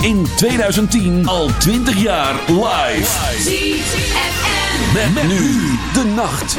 In 2010 al 20 jaar live. ZFM. Met, met nu de nacht.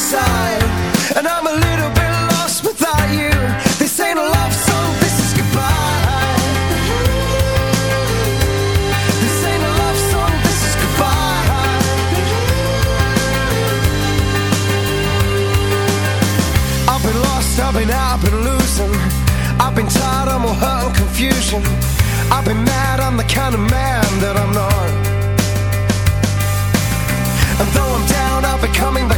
And I'm a little bit lost without you. This ain't a love song, this is goodbye. This ain't a love song, this is goodbye. I've been lost, I've been out, I've been losing. I've been tired, I'm all hurt and confusion. I've been mad, I'm the kind of man that I'm not. And though I'm down, I'll be coming back.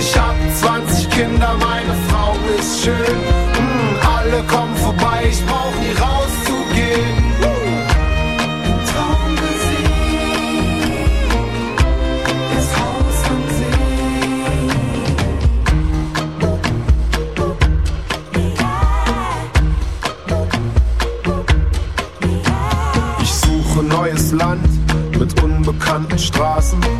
Ich hab 20 Kinder, meine Frau ist schön. Mm, alle kommen vorbei, ich brauch nie rauszugehen. Land mit unbekannten Straßen.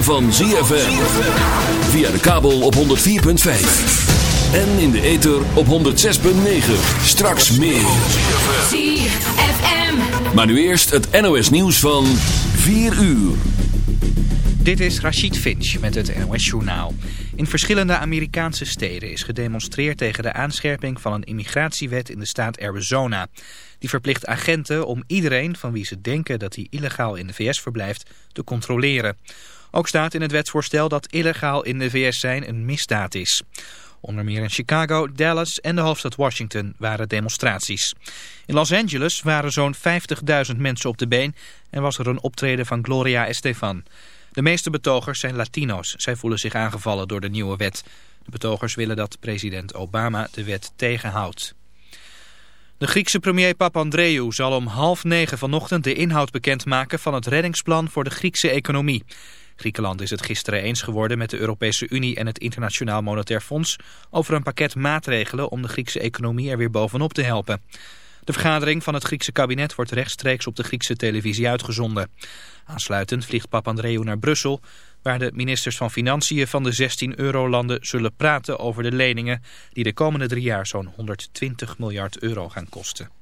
Ritme van ZFM. Via de kabel op 104.5. En in de ether op 106.9. Straks meer. ZFM. Maar nu eerst het NOS nieuws van 4 uur. Dit is Rachid Finch met het NOS Journaal. In verschillende Amerikaanse steden is gedemonstreerd tegen de aanscherping van een immigratiewet in de staat Arizona. Die verplicht agenten om iedereen van wie ze denken dat hij illegaal in de VS verblijft te controleren. Ook staat in het wetsvoorstel dat illegaal in de VS zijn een misdaad is. Onder meer in Chicago, Dallas en de hoofdstad Washington waren demonstraties. In Los Angeles waren zo'n 50.000 mensen op de been en was er een optreden van Gloria Estefan. De meeste betogers zijn Latino's. Zij voelen zich aangevallen door de nieuwe wet. De betogers willen dat president Obama de wet tegenhoudt. De Griekse premier Papandreou zal om half negen vanochtend de inhoud bekendmaken van het reddingsplan voor de Griekse economie. Griekenland is het gisteren eens geworden met de Europese Unie en het Internationaal Monetair Fonds over een pakket maatregelen om de Griekse economie er weer bovenop te helpen. De vergadering van het Griekse kabinet wordt rechtstreeks op de Griekse televisie uitgezonden. Aansluitend vliegt Papandreou naar Brussel, waar de ministers van Financiën van de 16 eurolanden zullen praten over de leningen die de komende drie jaar zo'n 120 miljard euro gaan kosten.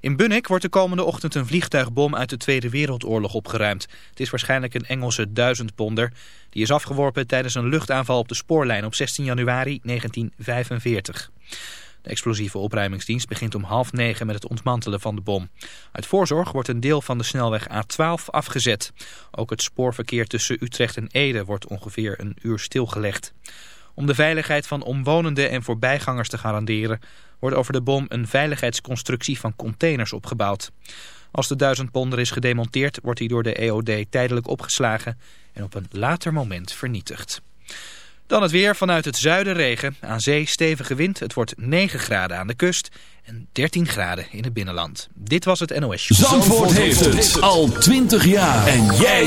In Bunnik wordt de komende ochtend een vliegtuigbom uit de Tweede Wereldoorlog opgeruimd. Het is waarschijnlijk een Engelse duizendponder. Die is afgeworpen tijdens een luchtaanval op de spoorlijn op 16 januari 1945. De explosieve opruimingsdienst begint om half negen met het ontmantelen van de bom. Uit voorzorg wordt een deel van de snelweg A12 afgezet. Ook het spoorverkeer tussen Utrecht en Ede wordt ongeveer een uur stilgelegd. Om de veiligheid van omwonenden en voorbijgangers te garanderen... wordt over de bom een veiligheidsconstructie van containers opgebouwd. Als de duizendponder is gedemonteerd, wordt hij door de EOD tijdelijk opgeslagen... en op een later moment vernietigd. Dan het weer vanuit het zuiden regen. Aan zee stevige wind. Het wordt 9 graden aan de kust en 13 graden in het binnenland. Dit was het NOS. Zandvoort heeft het al 20 jaar. En jij...